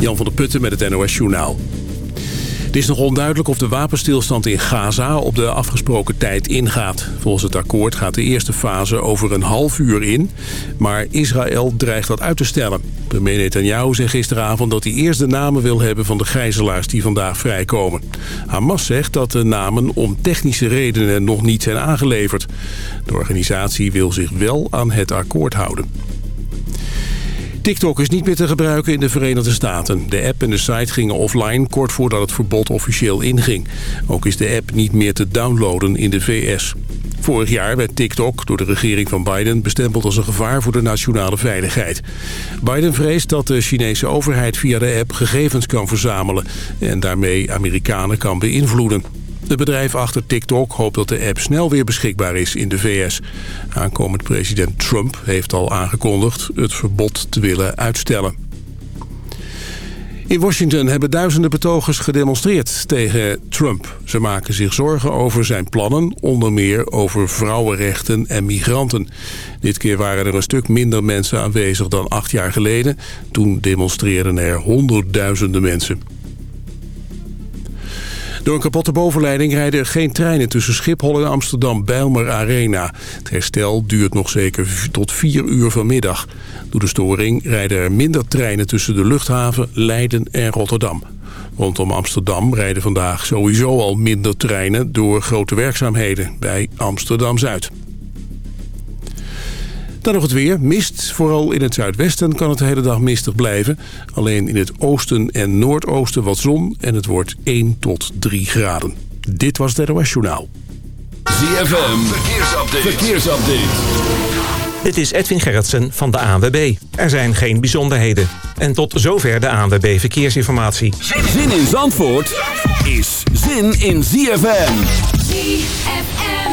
Jan van der Putten met het NOS Journaal. Het is nog onduidelijk of de wapenstilstand in Gaza op de afgesproken tijd ingaat. Volgens het akkoord gaat de eerste fase over een half uur in. Maar Israël dreigt dat uit te stellen. Premier Netanyahu zei gisteravond dat hij eerst de namen wil hebben van de gijzelaars die vandaag vrijkomen. Hamas zegt dat de namen om technische redenen nog niet zijn aangeleverd. De organisatie wil zich wel aan het akkoord houden. TikTok is niet meer te gebruiken in de Verenigde Staten. De app en de site gingen offline kort voordat het verbod officieel inging. Ook is de app niet meer te downloaden in de VS. Vorig jaar werd TikTok door de regering van Biden bestempeld als een gevaar voor de nationale veiligheid. Biden vreest dat de Chinese overheid via de app gegevens kan verzamelen en daarmee Amerikanen kan beïnvloeden. Het bedrijf achter TikTok hoopt dat de app snel weer beschikbaar is in de VS. Aankomend president Trump heeft al aangekondigd het verbod te willen uitstellen. In Washington hebben duizenden betogers gedemonstreerd tegen Trump. Ze maken zich zorgen over zijn plannen, onder meer over vrouwenrechten en migranten. Dit keer waren er een stuk minder mensen aanwezig dan acht jaar geleden. Toen demonstreerden er honderdduizenden mensen. Door een kapotte bovenleiding rijden er geen treinen tussen Schiphol en Amsterdam-Bijlmer Arena. Het herstel duurt nog zeker tot 4 uur vanmiddag. Door de storing rijden er minder treinen tussen de luchthaven, Leiden en Rotterdam. Rondom Amsterdam rijden vandaag sowieso al minder treinen door grote werkzaamheden bij Amsterdam-Zuid. Dan nog het weer. Mist. Vooral in het zuidwesten kan het de hele dag mistig blijven. Alleen in het oosten en noordoosten wat zon. En het wordt 1 tot 3 graden. Dit was het NOS Journaal. ZFM. Verkeersupdate. Verkeersupdate. Dit is Edwin Gerritsen van de ANWB. Er zijn geen bijzonderheden. En tot zover de ANWB Verkeersinformatie. Zin in Zandvoort is zin in ZFM. ZFM.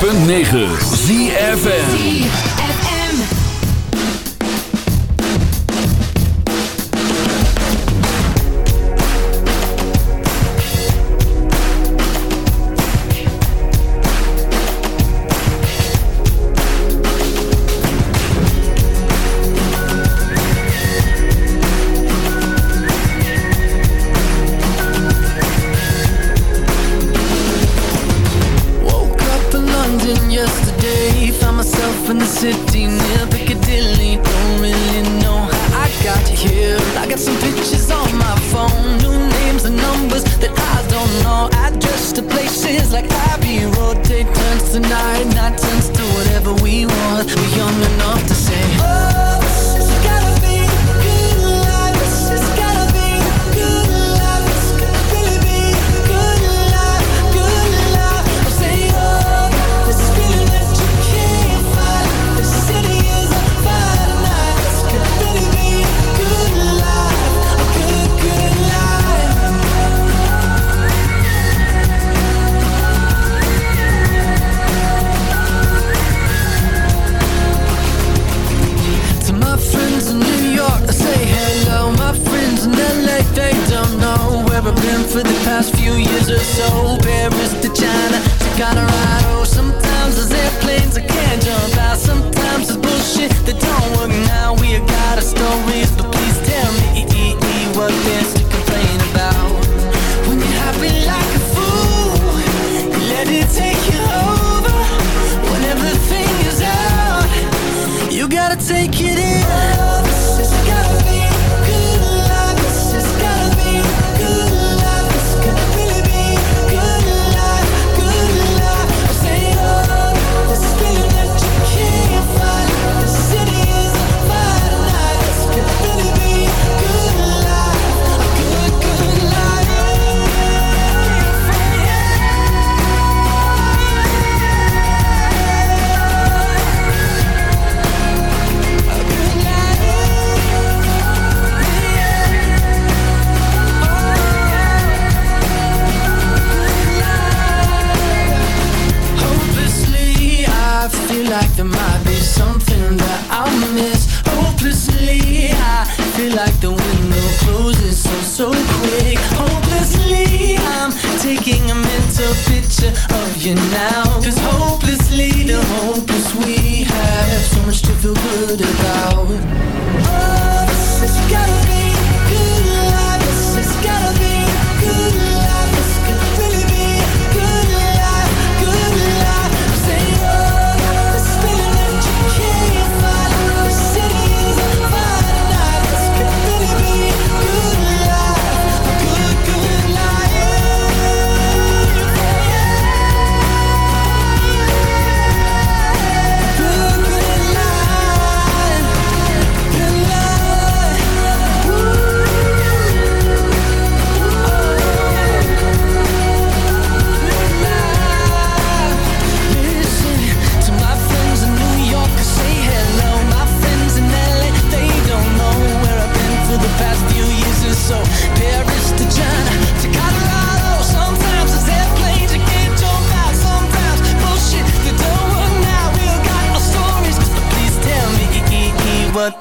106.9 ZFN bullshit that don't.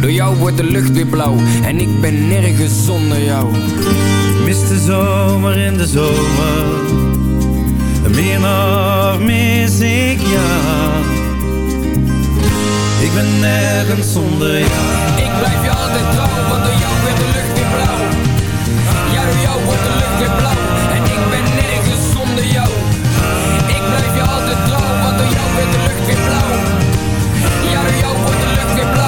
Door jou wordt de lucht weer blauw en ik ben nergens zonder jou. Mis de zomer in de zomer. Meer nog mis ik jou. Ik ben nergens zonder jou. Ik blijf je altijd trouw, want door jou werd de lucht weer blauw. Ja, door jou wordt de lucht weer blauw en ik ben nergens zonder jou. Ik blijf je altijd trouw, want door jou werd de lucht weer blauw. Ja, door jou wordt de lucht weer blauw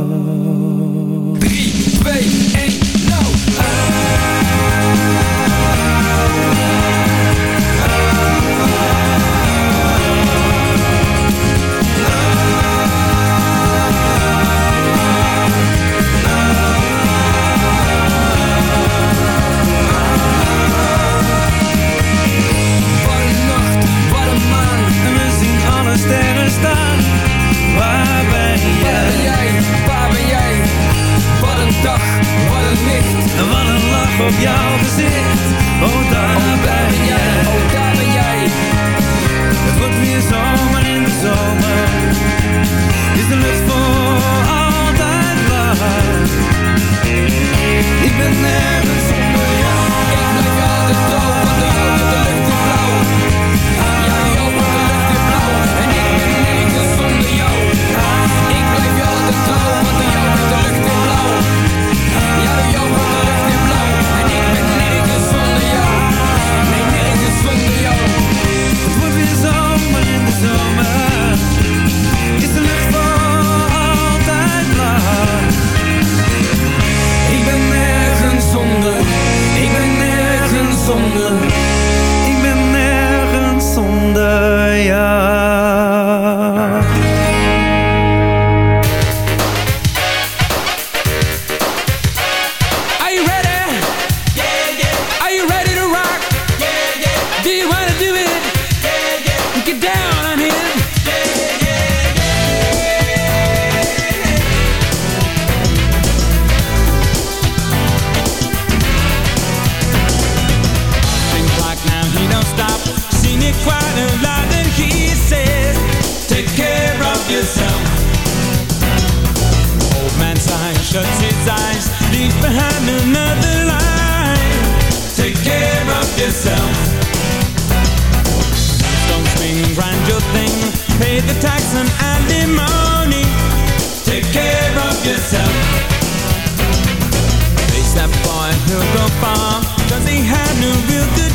Alimony. Take care of yourself. Face that boy, he'll go far, cause he had no real good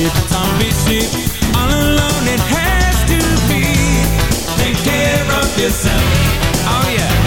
ship, zombie All alone it has to be. Take care of yourself, oh yeah.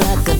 Like a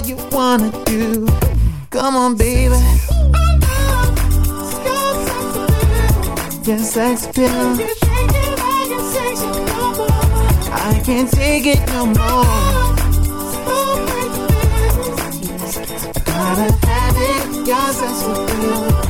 What you wanna do. Come on, baby. Your sex appeal. I can't take it no more. Gotta have it. Your sex appeal.